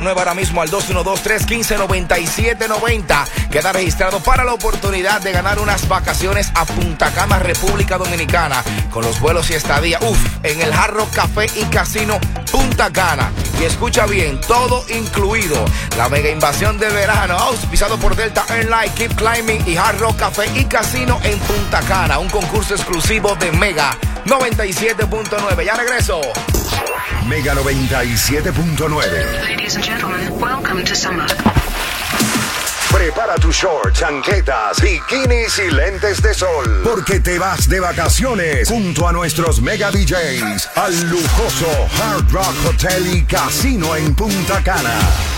Nueva ahora mismo al 212-315-9790. Queda registrado para la oportunidad de ganar unas vacaciones a Punta Cana, República Dominicana, con los vuelos y estadía. Uf, en el Jarro Café y Casino Punta Cana. Y escucha bien, todo incluido. La mega invasión de verano, auspiciado por Delta Airlines, Keep Climbing y Hard Rock Café y Casino en Punta Cana. Un concurso exclusivo de Mega 97.9. Ya regreso. Mega 97.9. Ladies and gentlemen, welcome to summer. Prepara tu short, chanquetas, bikinis y lentes de sol. Porque te vas de vacaciones junto a nuestros mega DJs al lujoso Hard Rock Hotel y Casino en Punta Cana.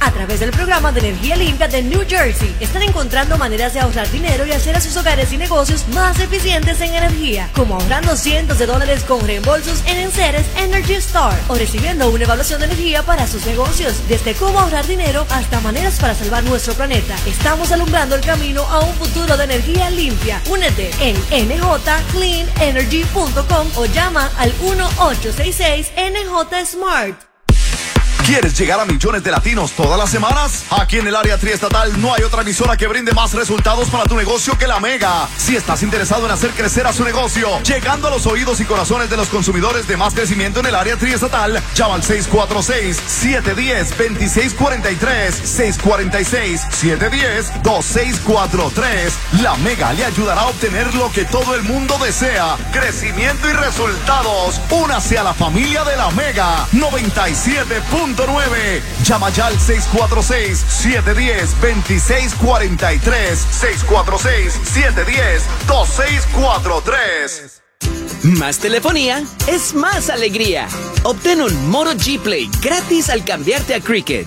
A través del programa de energía limpia de New Jersey, están encontrando maneras de ahorrar dinero y hacer a sus hogares y negocios más eficientes en energía, como ahorrando cientos de dólares con reembolsos en Enceres Energy Star o recibiendo una evaluación de energía para sus negocios, desde cómo ahorrar dinero hasta maneras para salvar nuestro planeta. Estamos alumbrando el camino a un futuro de energía limpia. Únete en njcleanenergy.com o llama al 1866 NJ Smart. ¿Quieres llegar a millones de latinos todas las semanas? Aquí en el área triestatal no hay otra emisora que brinde más resultados para tu negocio que la Mega. Si estás interesado en hacer crecer a su negocio, llegando a los oídos y corazones de los consumidores de más crecimiento en el área triestatal, llama al 646-710-2643, 646-710-2643. La Mega le ayudará a obtener lo que todo el mundo desea, crecimiento y resultados. Únase a la familia de la Mega 97.9. Llama ya al 646-710-2643. 646-710-2643. Más telefonía es más alegría. Obtén un Moto G Play gratis al cambiarte a Cricket.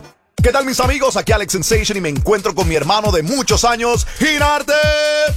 ¿Qué tal mis amigos? Aquí Alex Sensation y me encuentro con mi hermano de muchos años, Ginarte.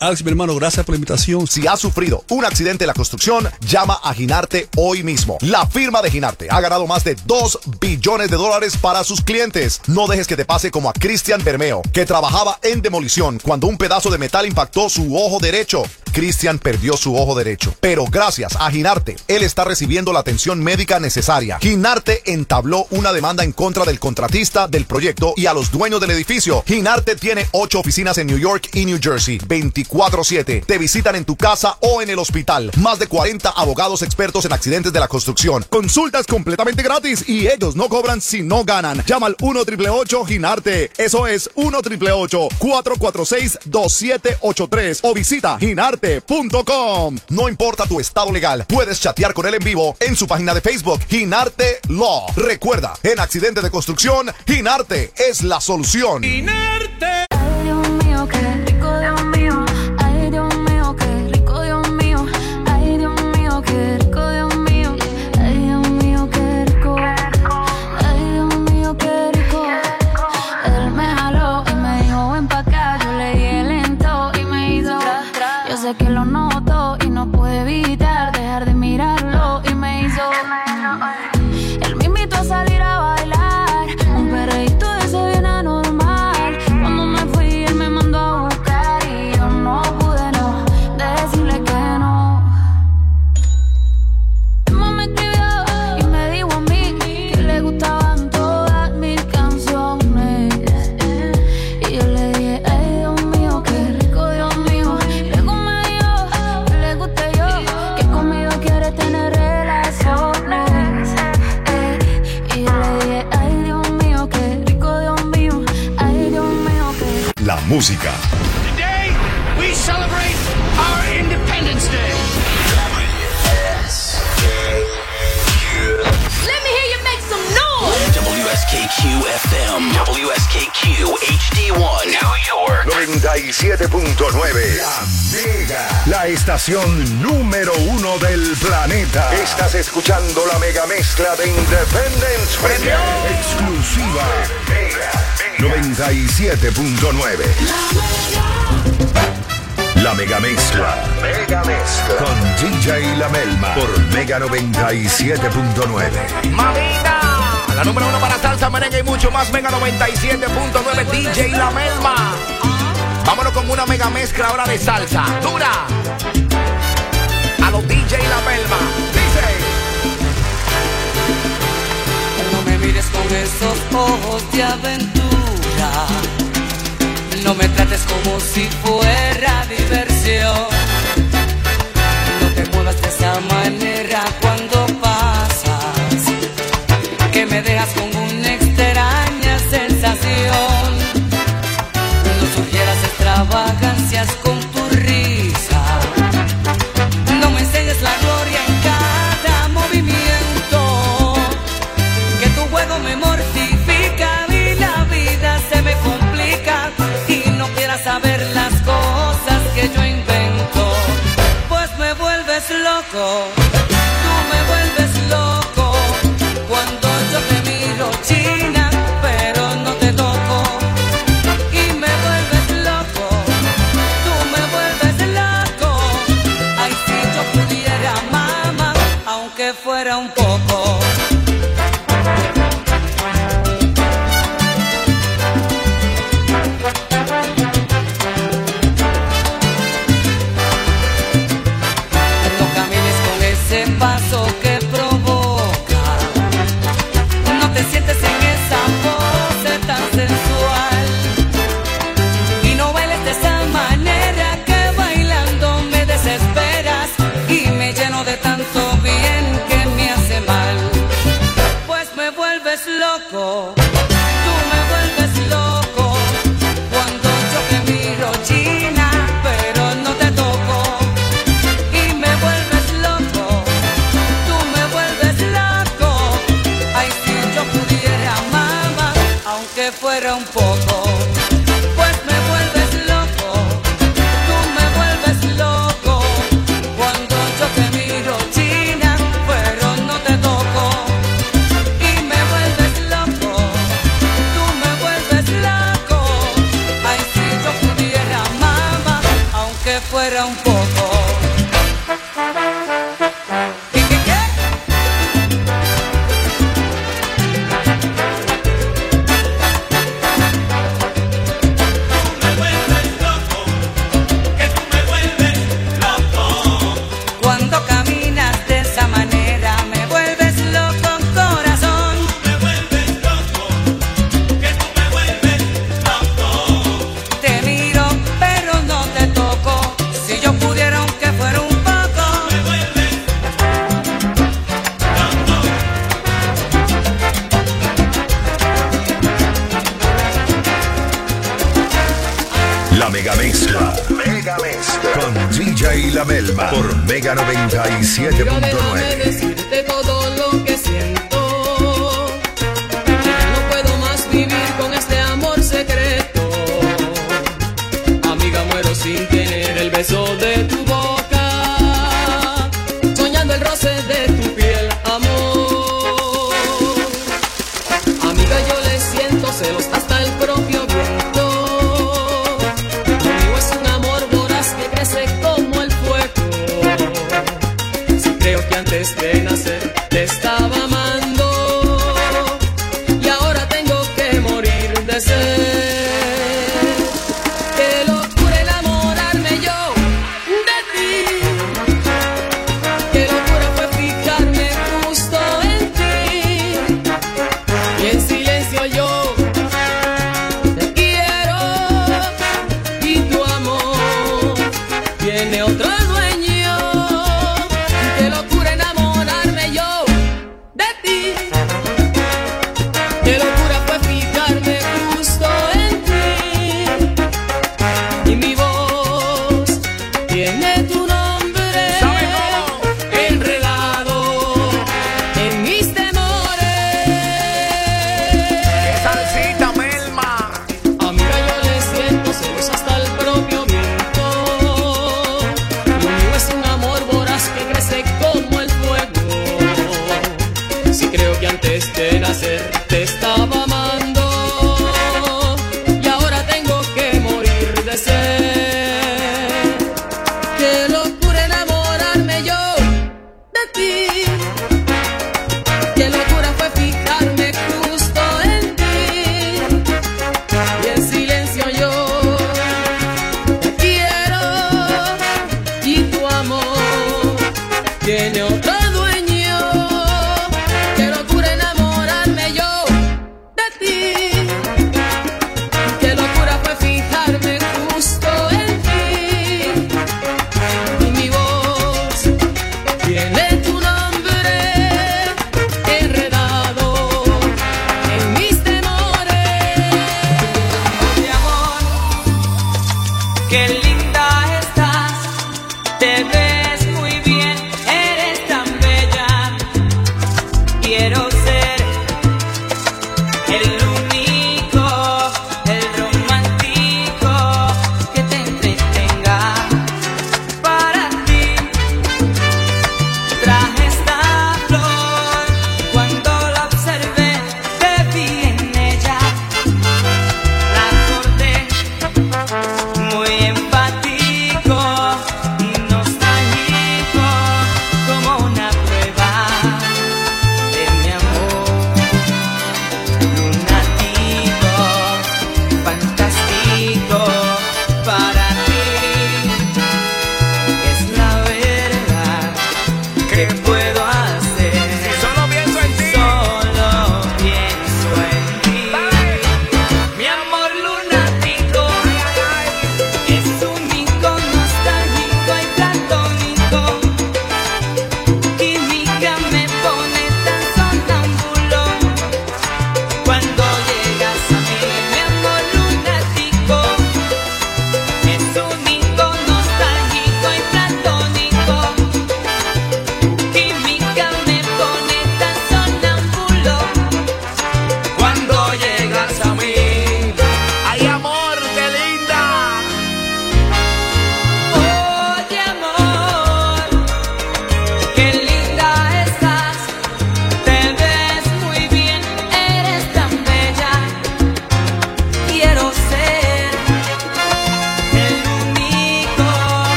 Alex, mi hermano, gracias por la invitación. Si has sufrido un accidente en la construcción, llama a Ginarte hoy mismo. La firma de Ginarte ha ganado más de 2 billones de dólares para sus clientes. No dejes que te pase como a Cristian Bermeo, que trabajaba en demolición cuando un pedazo de metal impactó su ojo derecho. Cristian perdió su ojo derecho. Pero gracias a Ginarte, él está recibiendo la atención médica necesaria. Ginarte entabló una demanda en contra del contratista del proyecto y a los dueños del edificio. Ginarte tiene ocho oficinas en New York y New Jersey, 24-7. Te visitan en tu casa o en el hospital. Más de 40 abogados expertos en accidentes de la construcción. Consultas completamente gratis y ellos no cobran si no ganan. Llama al 1 888 Ginarte. Eso es 1 888 446 2783 o visita ginarte.com. No importa tu estado legal, puedes chatear con él en vivo en su página de Facebook, Ginarte Law. Recuerda, en accidente de construcción, Ginarte es la solución. Ay, Dios mío, qué música, Today, we celebrate our Independence Day. Let me hear you make some noise. WSKQ FM, WSKQ HD1, New York. 97.9. La Mega. La estación número uno del planeta. Estás escuchando la mega mezcla de Independence. Exclusiva. Mega. 97.9. La mega mezcla. Mega mezcla. Con DJ La Melma. Por Mega 97.9. Mamita, la número uno para salsa, merengue y mucho más. Mega 97.9 DJ La Melma. Vámonos con una mega mezcla ahora de salsa. Dura. A los DJ La Melma. Dice. No me mires con esos ojos de aventura. No me trates como si fuera diversión. No te muevas de esa manera Por Mega 97.9.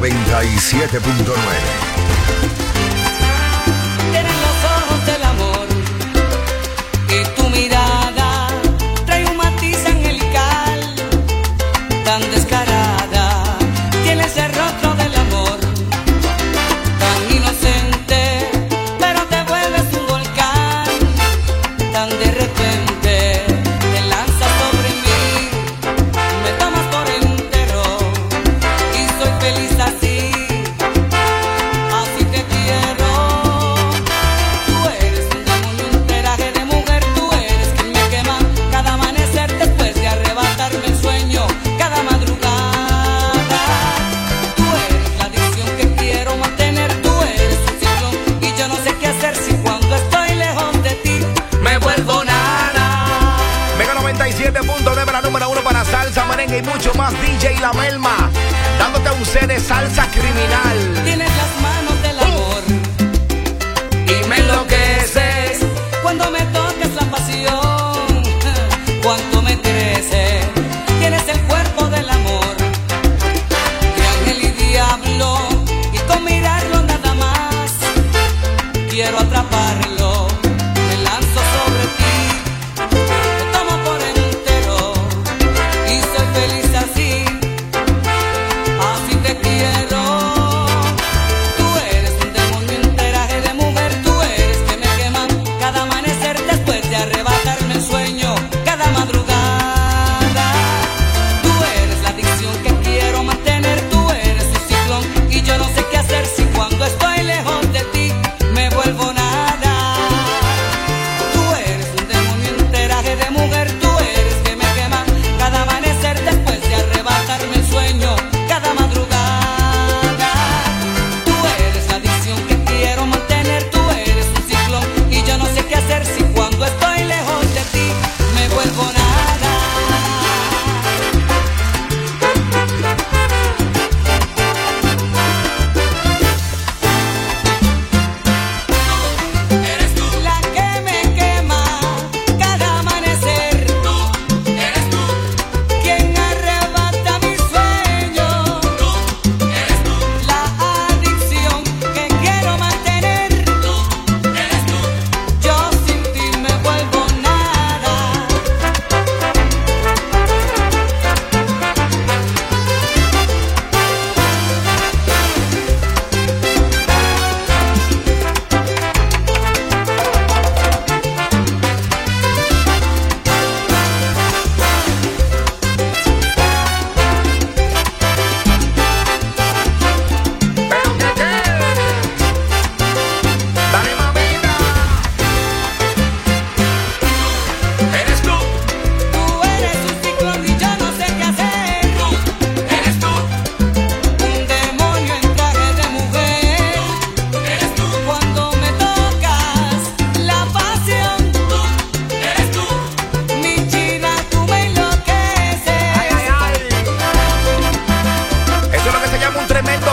97.9.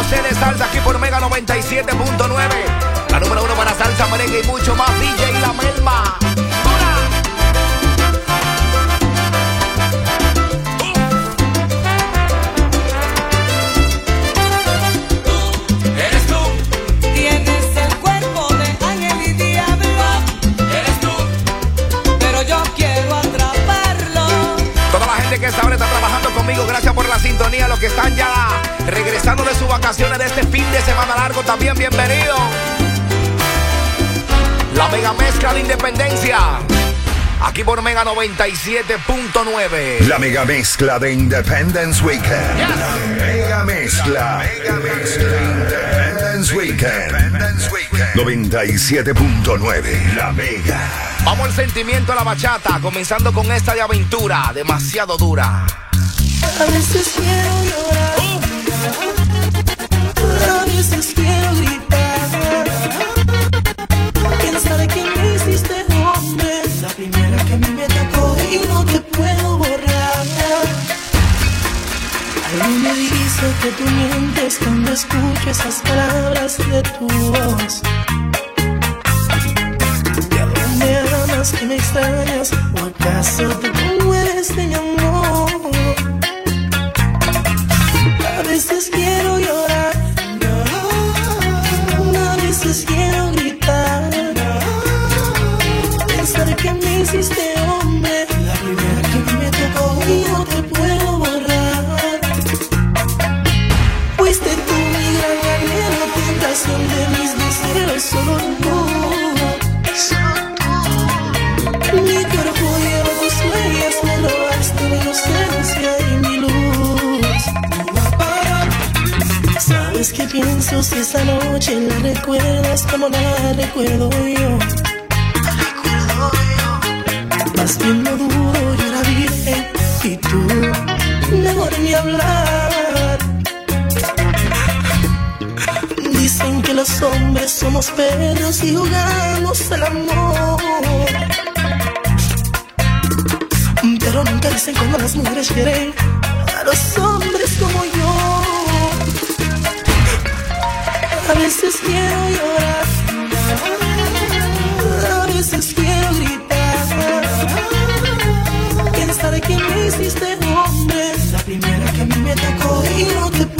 De salsa aquí por Mega 97.9, la número uno para salsa amarilla y mucho más, Villa y la Melma. ¡Tú uh, eres tú! Tienes el cuerpo de ángel y diabetes. ¡Eres tú! Pero yo quiero atraparlo. Toda la gente que está ahora está trabajando conmigo, gracias sintonía los que están ya regresando de sus vacaciones de este fin de semana largo. También bienvenidos. La mega mezcla de independencia. Aquí por Mega 97.9. La mega mezcla de Independence Weekend. Yes. La mega mezcla. La mega mezcla de Independence Weekend. Weekend. 97.9. La mega. Vamos al sentimiento a la bachata, comenzando con esta de aventura, demasiado dura. A veces quiero llorar. A veces quiero gritar. Pensar que me hiciste hombre. La primera que me atacó y no te puedo borrar. Algo me dice que tú mientes cuando escucho esas palabras de tu voz. ¿De dónde amas que me extrañas? ¿O acaso te mueres de mi amor? pienso si esa noche la recuerdas como la recuerdo yo. Recuerdo yo. Más bien lo dudo, yo la vi y tú, mejor ni hablar. Dicen que los hombres somos perros y jugamos el amor. Pero nunca dicen cuando las mujeres quieren a los hombres como yo. veces quiero llorar, a veces quiero gritar. Pensar que me hiciste hombre, la primera que a mí me tocó y no te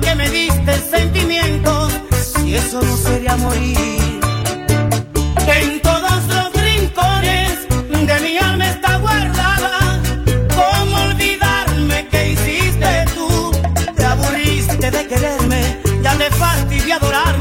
que me diste sentimientos, si eso no sería morir. En todos los rincones de mi alma está guardada, ¿cómo olvidarme que hiciste tú? Te aburriste de quererme, ya te fastidié adorar.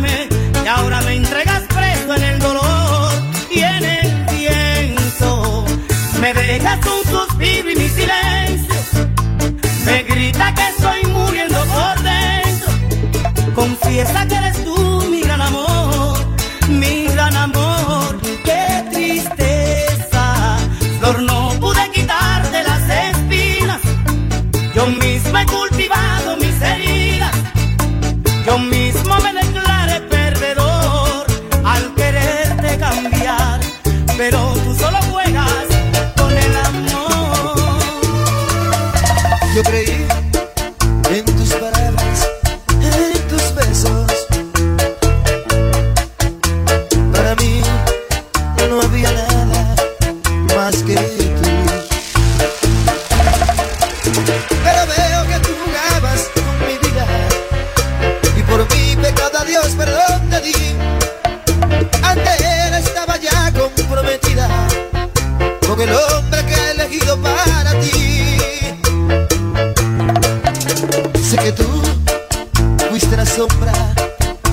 nuestra sombra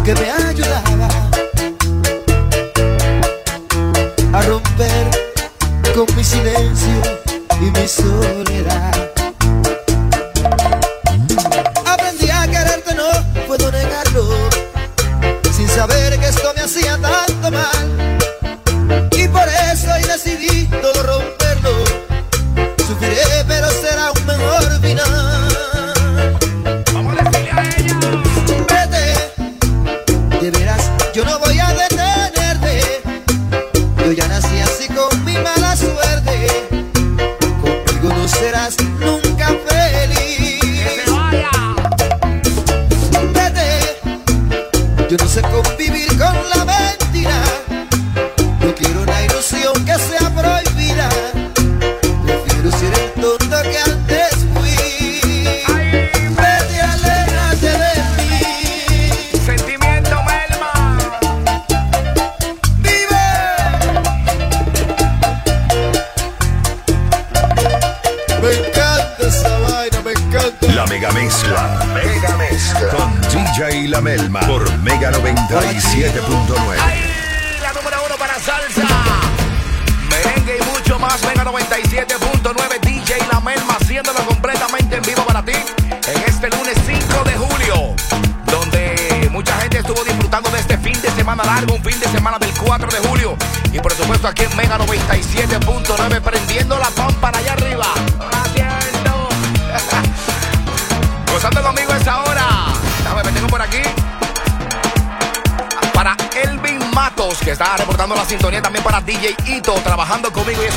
que me ayudaba a romper con mi silencio.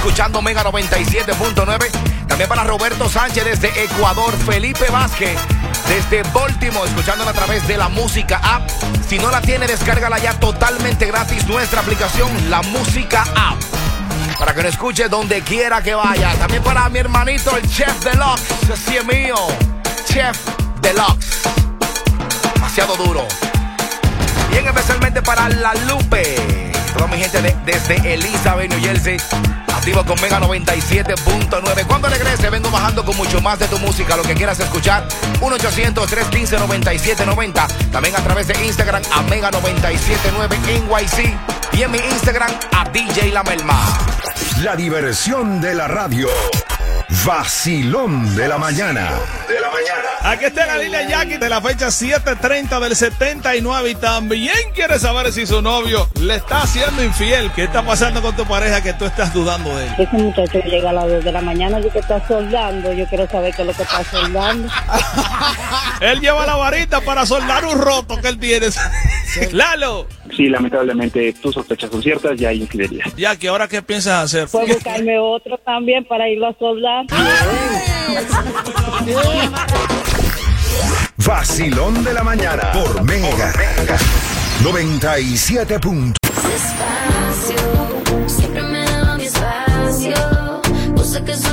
Escuchando Mega 97.9. También para Roberto Sánchez desde Ecuador. Felipe Vázquez desde Baltimore, escuchándola a través de la música app. Si no la tiene, descárgala ya totalmente gratis. Nuestra aplicación, la música app. Para que lo escuche donde quiera que vaya. También para mi hermanito, el Chef Deluxe. Así es mío. Chef Deluxe. Demasiado duro. Bien especialmente para La Lupe. Toda mi gente de- desde Elizabeth, New Jersey. Activo con Mega 97.9. Cuando regrese, vengo bajando con mucho más de tu música. Lo que quieras escuchar, 1-800-315-9790. También a través de Instagram a Mega 979 NYC. Y en mi Instagram a DJ La Melma. La diversión de la radio. Vacilón de la mañana. De la mañana. Aquí está Galilea Jackie de la fecha 7:30 del 79 y también quiere saber si su novio le está haciendo infiel. ¿Qué está pasando con tu pareja que tú estás dudando de él? Ese muchacho llega a las 2 de la mañana y que está soldando. Yo quiero saber qué es lo que está soldando. Él lleva la varita para soldar un roto que él tiene. Lalo. Sí, lamentablemente tus sospechas son ciertas, ya hay infidelidad. Jackie, ¿ahora qué piensas hacer? Puedo buscarme otro también para irlo a soldar. Vacilón de la mañana. Por Mega. 97. Despacio, siempre me daba mi espacio. Cosa que solo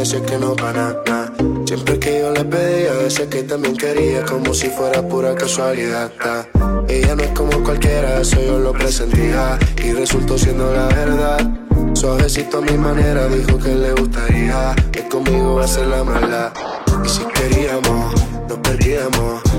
decía que no para nada. Siempre que yo le pedía, decía que también quería Como si fuera pura casualidad. Ella no es como cualquiera, eso yo lo presentía Y resultó siendo la verdad. Suavecito a mi manera, dijo que le gustaría Que conmigo va a ser la mala. Y si queríamos, nos perdíamos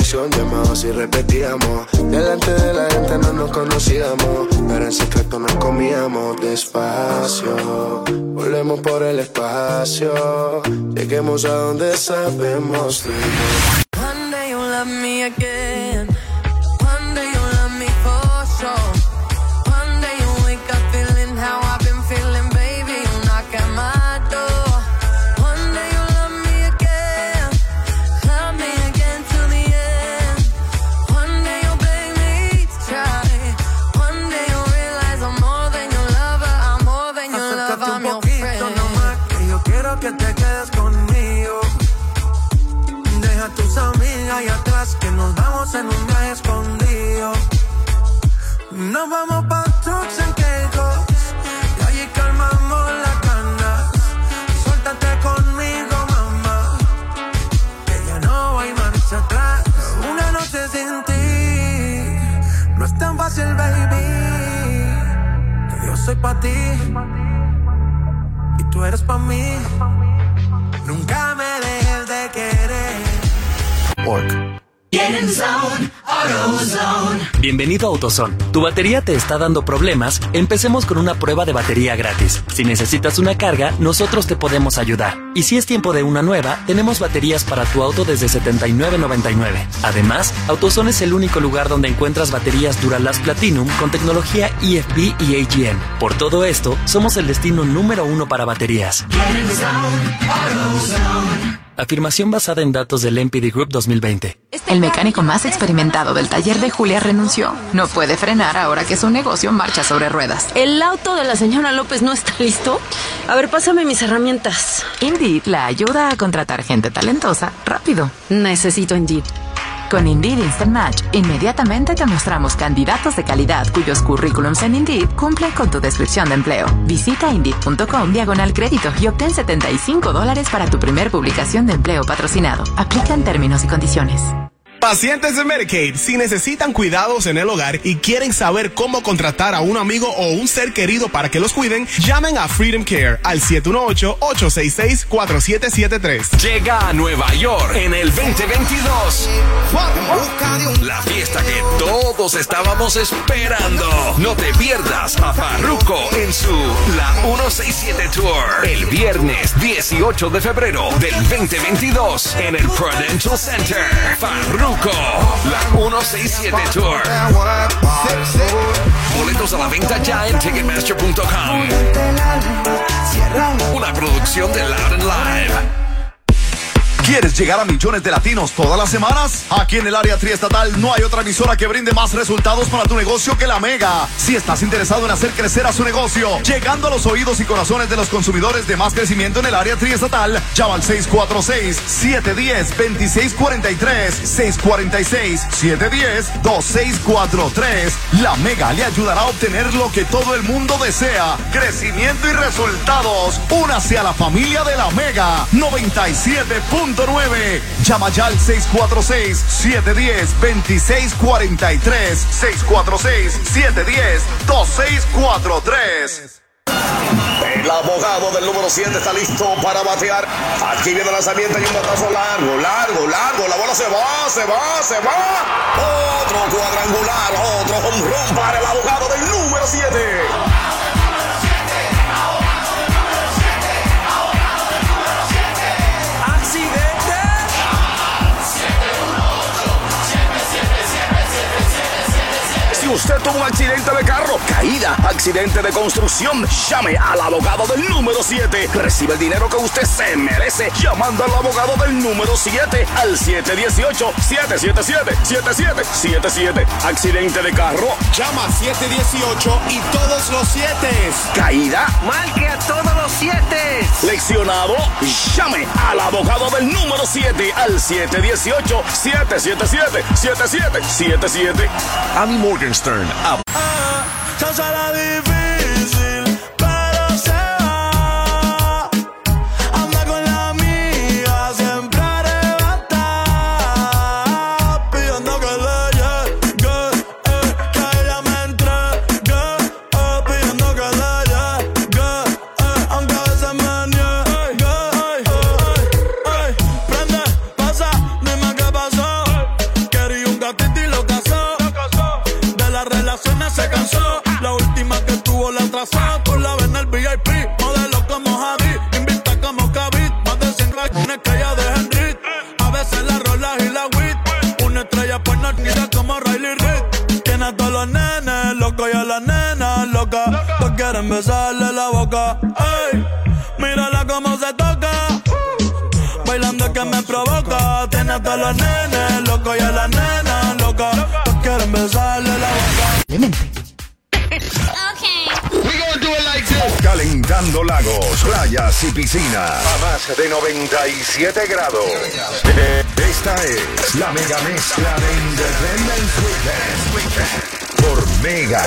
Presión, llamados y repetíamos Delante de la gente no nos conocíamos Pero en secreto nos comíamos despacio Volvemos por el espacio Lleguemos a donde sabemos. One day again. Nos vamos pa' trucks en Caicos y allí calmamos las ganas. Suéltate conmigo, mamá, que ya no hay marcha atrás. Una noche sin ti no es tan fácil, baby. Que yo soy pa' ti y tú eres pa' mí. Nunca me dejes de querer. Get in zone, AutoZone. Bienvenido a AutoZone. ¿Tu batería te está dando problemas? Empecemos con una prueba de batería gratis. Si necesitas una carga, nosotros te podemos ayudar. Y si es tiempo de una nueva, tenemos baterías para tu auto desde $79.99. Además, AutoZone es el único lugar donde encuentras baterías Duralast Platinum con tecnología EFB y AGM. Por todo esto, somos el destino número uno para baterías. AutoZone. Afirmación basada en datos del MPD Group 2020. El mecánico más experimentado del taller de Julia renunció. No puede frenar ahora que su negocio marcha sobre ruedas. ¿El auto de la señora López no está listo? A ver, pásame mis herramientas. Indeed la ayuda a contratar gente talentosa rápido. Necesito Indeed. Con Indeed Instant Match, inmediatamente te mostramos candidatos de calidad cuyos currículums en Indeed cumplen con tu descripción de empleo. Visita Indeed.com diagonal crédito y obtén 75 dólares para tu primer publicación de empleo patrocinado. Aplican términos y condiciones. Pacientes de Medicaid, si necesitan cuidados en el hogar y quieren saber cómo contratar a un amigo o un ser querido para que los cuiden, llamen a Freedom Care al 718-866-4773. Llega a Nueva York en el 2022. La fiesta que todos estábamos esperando. No te pierdas a Farruko en su La 167 Tour. El viernes 18 de febrero del 2022 en el Prudential Center. Farruko, La 167 Tour. Boletos a la venta ya en Ticketmaster.com. Una producción de Loud and Live. ¿Quieres llegar a millones de latinos todas las semanas? Aquí en el área triestatal no hay otra emisora que brinde más resultados para tu negocio que la Mega. Si estás interesado en hacer crecer a su negocio, llegando a los oídos y corazones de los consumidores de más crecimiento en el área triestatal, llama al 646-710-2643, 646-710-2643. La Mega le ayudará a obtener lo que todo el mundo desea, crecimiento y resultados. Únase a la familia de la Mega 97. 9. Llama ya al 646-710-2643. 646-710-2643. El abogado del número 7 está listo para batear. Aquí viene el lanzamiento y un batazo largo, largo, largo. La bola se va, se va, se va. Otro cuadrangular, otro home run para el abogado del número 7. Usted tuvo un accidente de carro, caída, accidente de construcción, llame al abogado del número 7. Recibe el dinero que usted se merece llamando al abogado del número 7 al 718-777-7777. Accidente de carro, llama 718 y todos los 7. Caída, marque a todos los 7. Leccionado, llame al abogado del número 7 al 718-777-7777. Amy Morgan Northwestern. Up. Quieren besarle la boca. Ey, mírala cómo se toca. Bailando que me provoca. Tiene a todos los nenes locos y a las nenas locas. Todos quieren besarle la boca. Calentando lagos, playas y piscinas. A más de 97 grados. Esta es la mega mezcla de Independence Weekend. Por Mega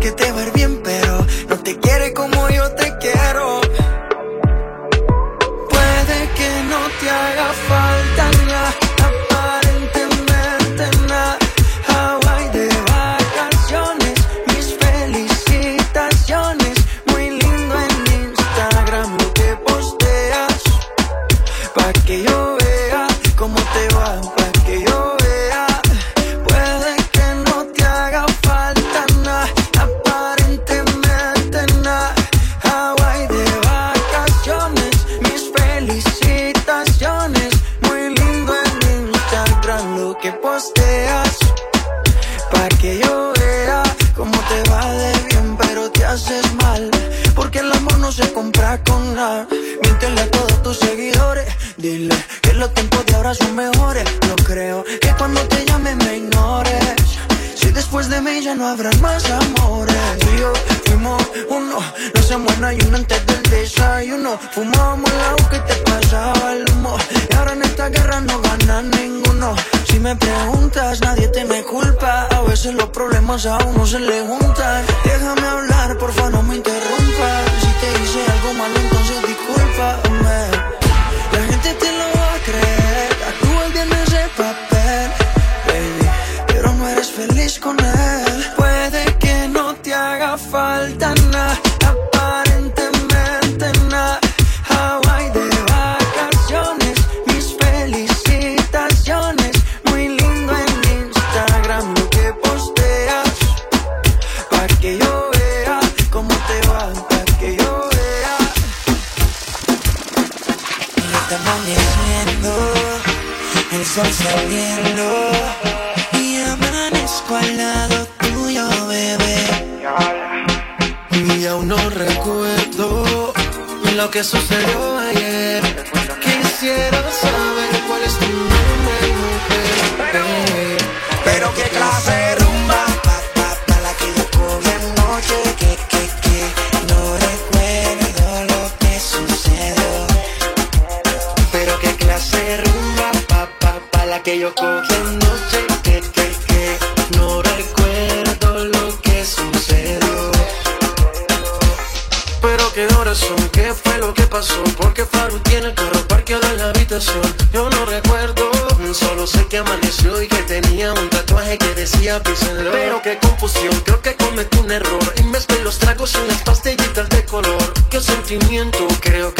que te va a ir bien, está con la. Míntele a todos tus seguidores. Dile que los tiempos de ahora son mejores. No creo que cuando te llame me ignores. Si después de mí ya no habrá más amores. Tú y yo fuimos uno, no se muera y uno antes del desayuno. Fumábamos el agua que te pasaba el humo. Y ahora en esta guerra no gana ninguno. Si me preguntas, nadie te me culpa. A veces los problemas a uno se le juntan. Déjame hablar, porfa, no me interrumpas. Te hice algo malo, entonces discúlpame. La gente te lo va a creer. Actúas bien ese papel, baby. Pero no eres feliz con él. Puede que no te haga falta nada, saliendo. Y amanezco al lado tuyo, bebé. Y aún no recuerdo lo que sucedió ayer. Quisiera saber qué horas son, qué fue lo que pasó Porque Faru tiene el carro parqueado en la habitación. Yo no recuerdo, solo sé que amaneció Y que tenía un tatuaje que decía Love. Pero qué confusión, creo que cometí un error Y mezclé los tragos en las pastillitas de color. Qué sentimiento, creo que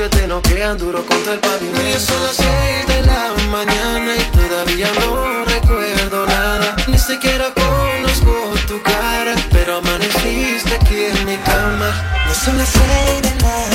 que te noquean duro contra el pavimento. Son las seis de la mañana y todavía no recuerdo nada. Ni siquiera conozco tu cara Pero amaneciste aquí en mi cama. No son las seis de la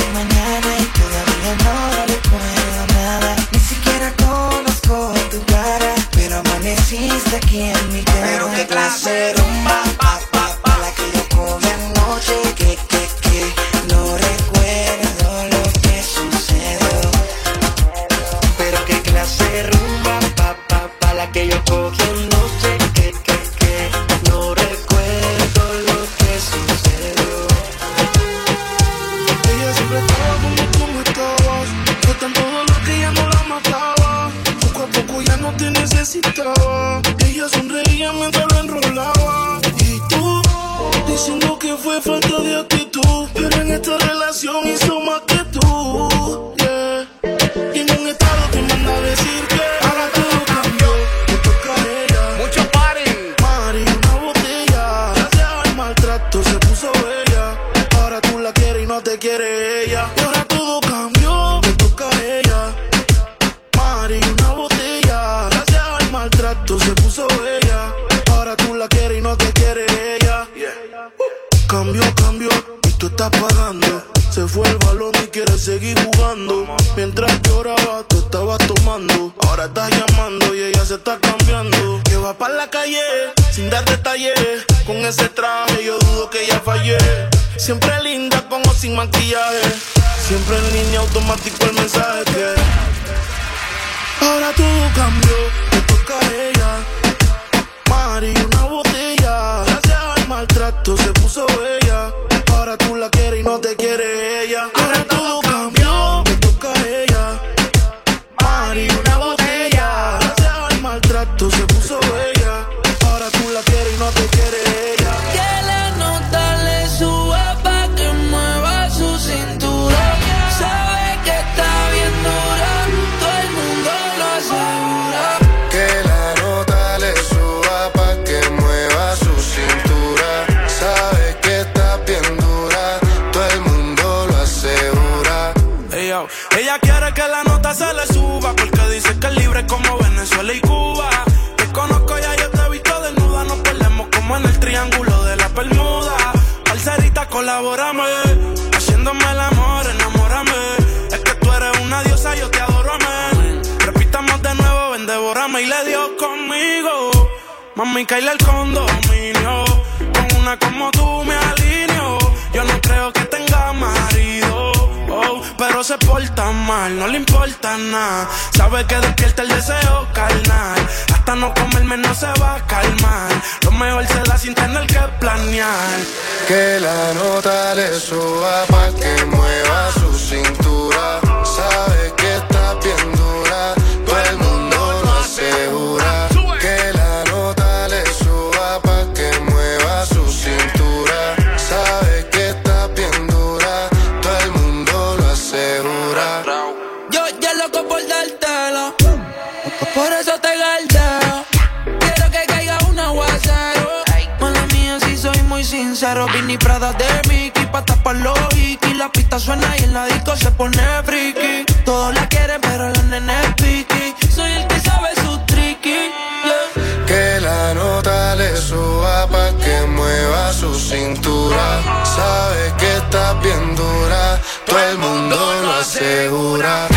maquillaje. Siempre en línea automático el mensaje que. Ahora todo cambió, te toca a ella. Mari, una botella. Gracias al maltrato se puso bella. Ahora tú la quieres y no te Mami, caíle el condominio. Con una como tú me alineo. Yo no creo que tengamos pero se porta mal, no le importa nada. Sabe que despierta el deseo carnal. Hasta no comerme no se va a calmar. Lo mejor se da sin tener que planear. Que la nota le suba pa' que mueva su cintura. Sabe sincero. Vini Prada de Mickey pa' tapar los hiki. La pista suena y en la disco se pone friki. Todos la quieren, pero la nena es piqui. Soy el que sabe su tricky. Que la nota le suba pa' que mueva su cintura. Sabe que está bien dura, todo el mundo lo asegura.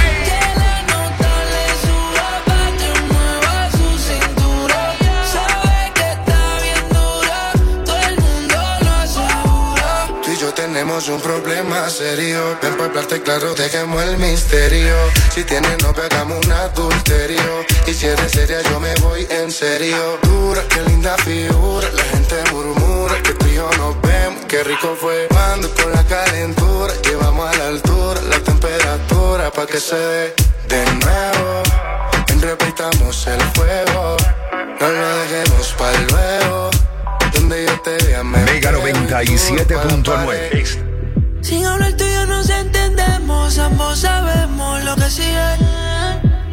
Tenemos un problema serio. Ven para hablarte claro, dejemos el misterio. Si tienes novio, hagamos un adulterio. Y si eres seria, yo me voy en serio. Dura, qué linda figura. La gente murmura que tú y yo nos vemos. Qué rico fue. Mando con la calentura. Llevamos a la altura la temperatura pa' que se dé de nuevo. Repitamos el fuego. No lo dejemos para luego. Donde yo te vea, me Mega 97.9. Sin hablar tú y yo nos entendemos, ambos sabemos lo que sigue.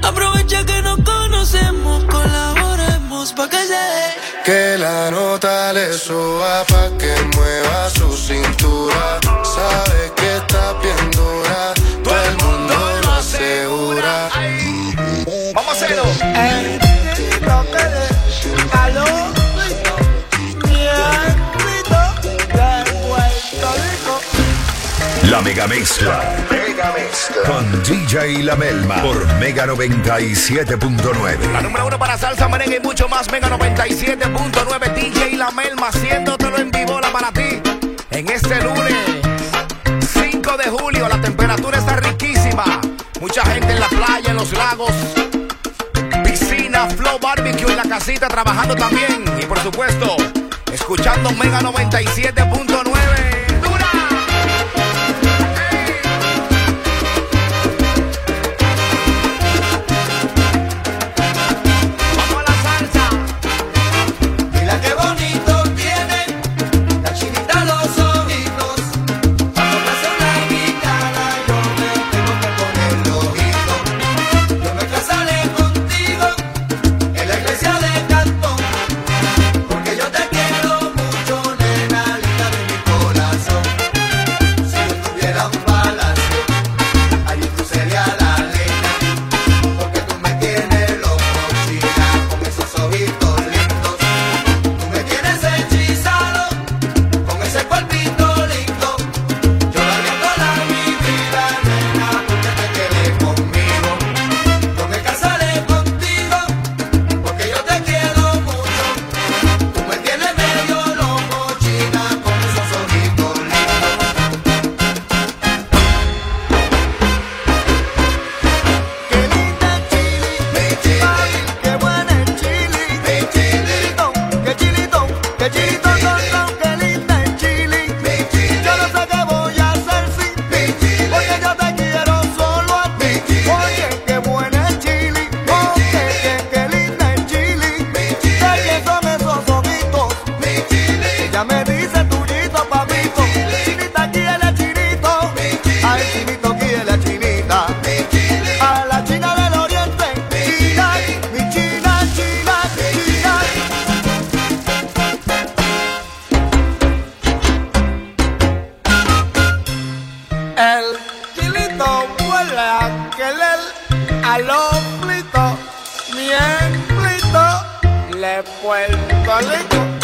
Aprovecha que nos conocemos, colaboremos pa' que se dé. Que la nota le suba pa' que mueva su cintura. Sabe que está bien dura, todo el mundo lo asegura. Vamos a hacerlo. La Mega Mezcla. Con DJ La Melma por Mega 97.9. La número uno para salsa, merengue y mucho más. Mega 97.9 DJ La Melma haciéndotelo en vivola para ti. En este lunes 5 de julio, la temperatura está riquísima. Mucha gente en la playa, en los lagos. Piscina, flow barbecue en la casita trabajando también. Y por supuesto, escuchando Mega 97.9. cuerpo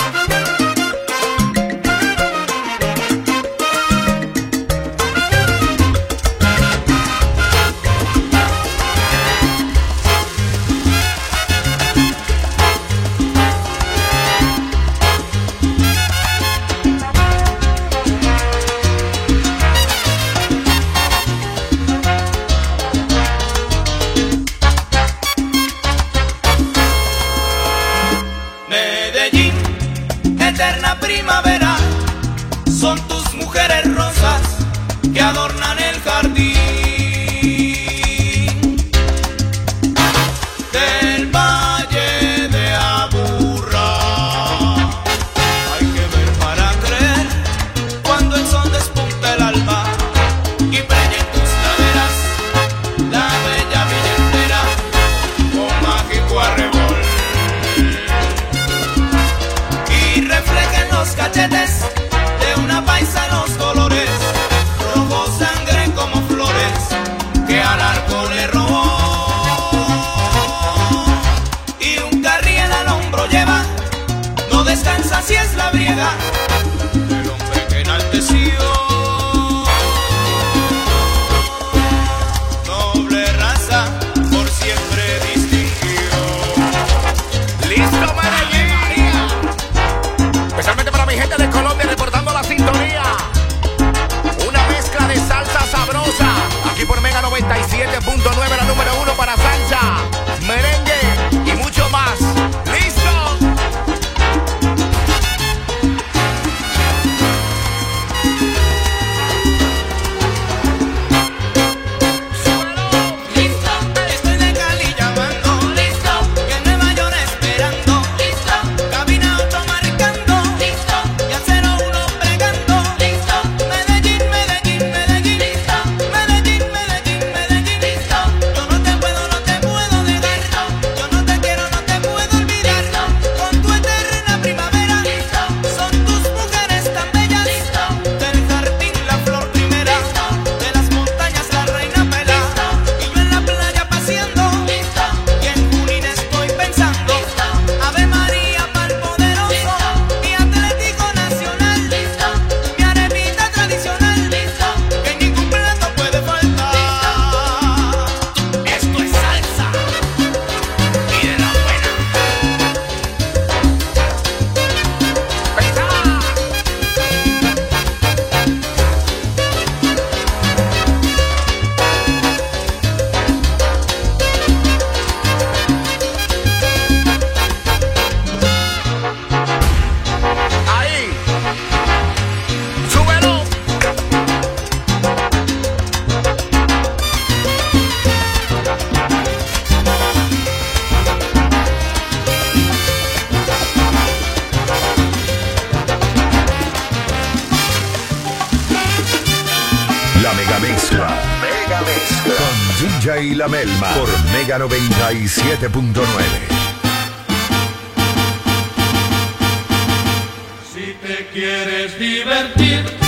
Mega 97.9. Si te quieres divertir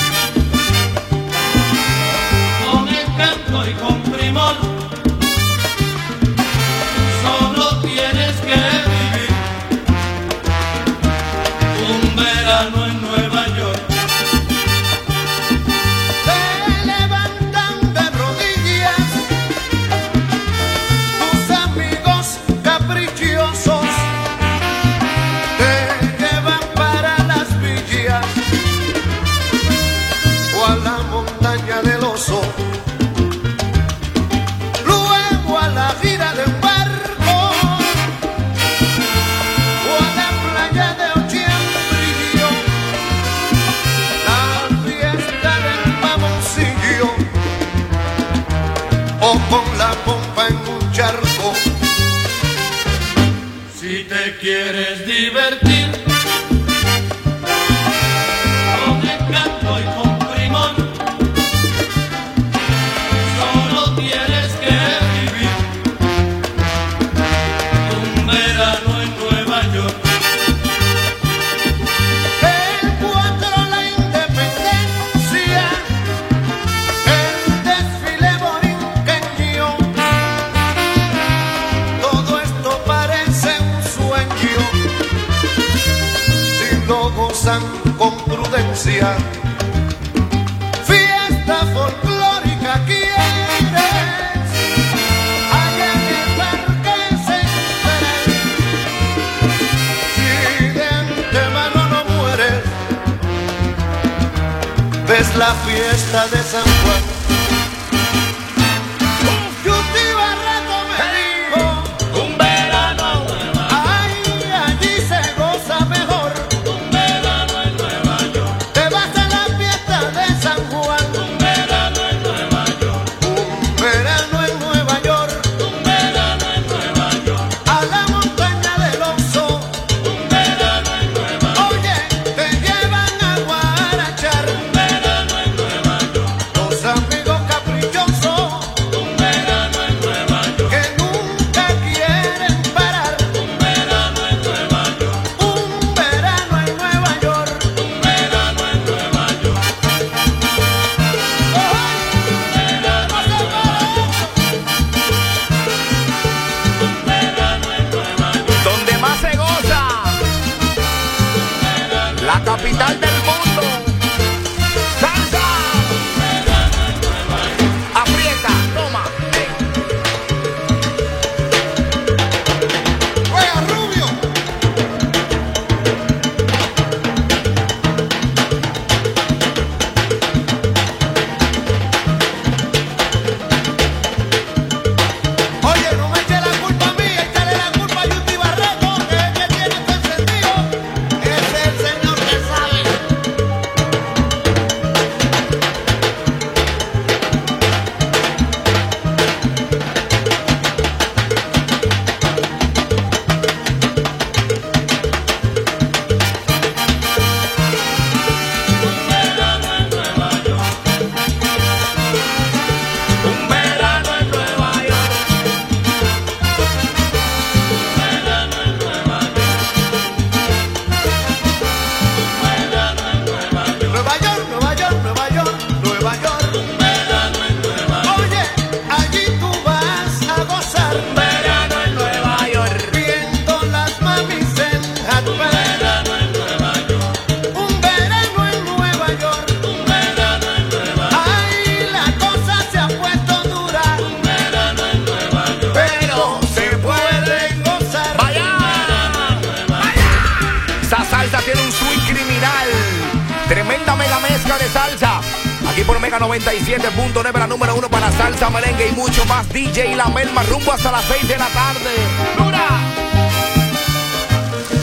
97.9, la número uno para salsa, merengue y mucho más. DJ la Melma rumbo hasta las 6 de la tarde. ¡Dura!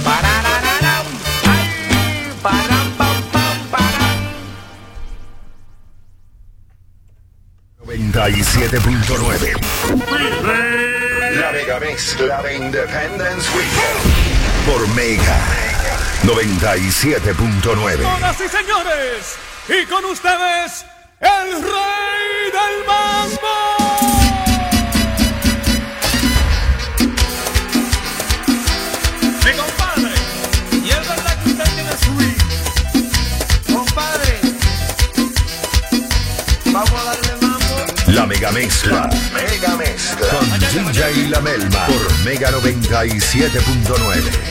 Pararararam. Ay, param, pam, pam, param. 97.9. La mega mezcla de Independence Weekend. Por Mega 97.9. Señoras y señores, y con ustedes, La mega mezcla. Mega mezcla. Con DJ y la Melma. Por Mega 97.9.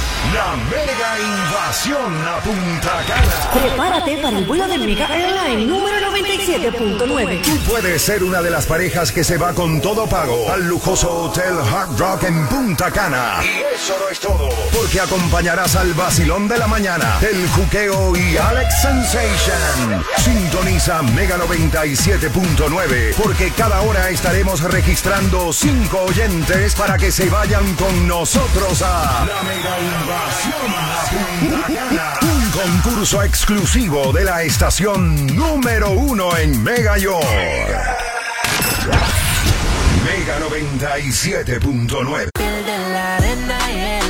La mega invasión a Punta Cana. Prepárate para el vuelo de Mega Airline número 97.9. Tú puedes ser una de las parejas que se va con todo pago al lujoso Hotel Hard Rock en Punta Cana. Eso no es todo, porque acompañarás al vacilón de la mañana, el juqueo y Alex Sensation. Sintoniza Mega 97.9, porque cada hora estaremos registrando cinco oyentes para que se vayan con nosotros a la Mega Invasión. Un concurso exclusivo de la estación número uno en Mega York. Mega 97.9.